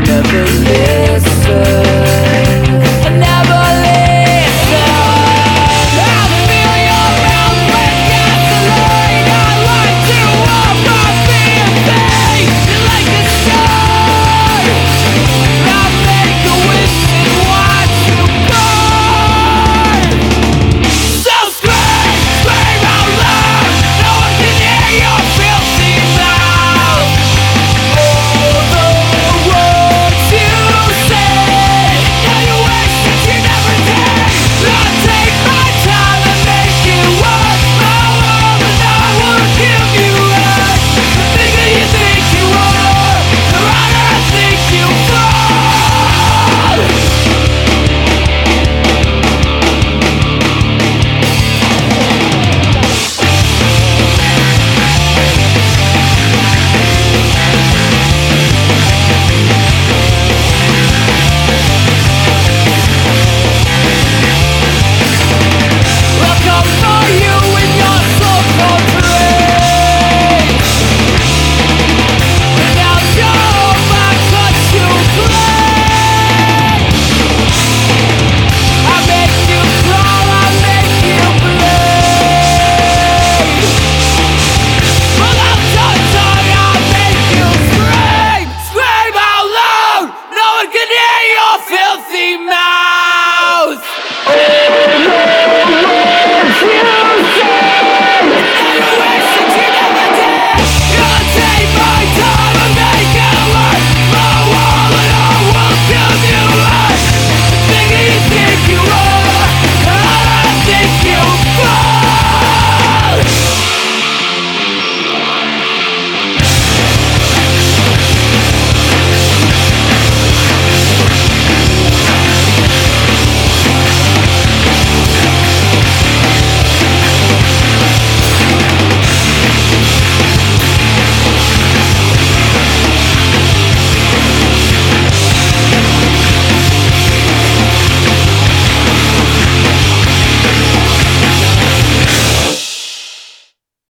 never listen. can hear your filthy mouth.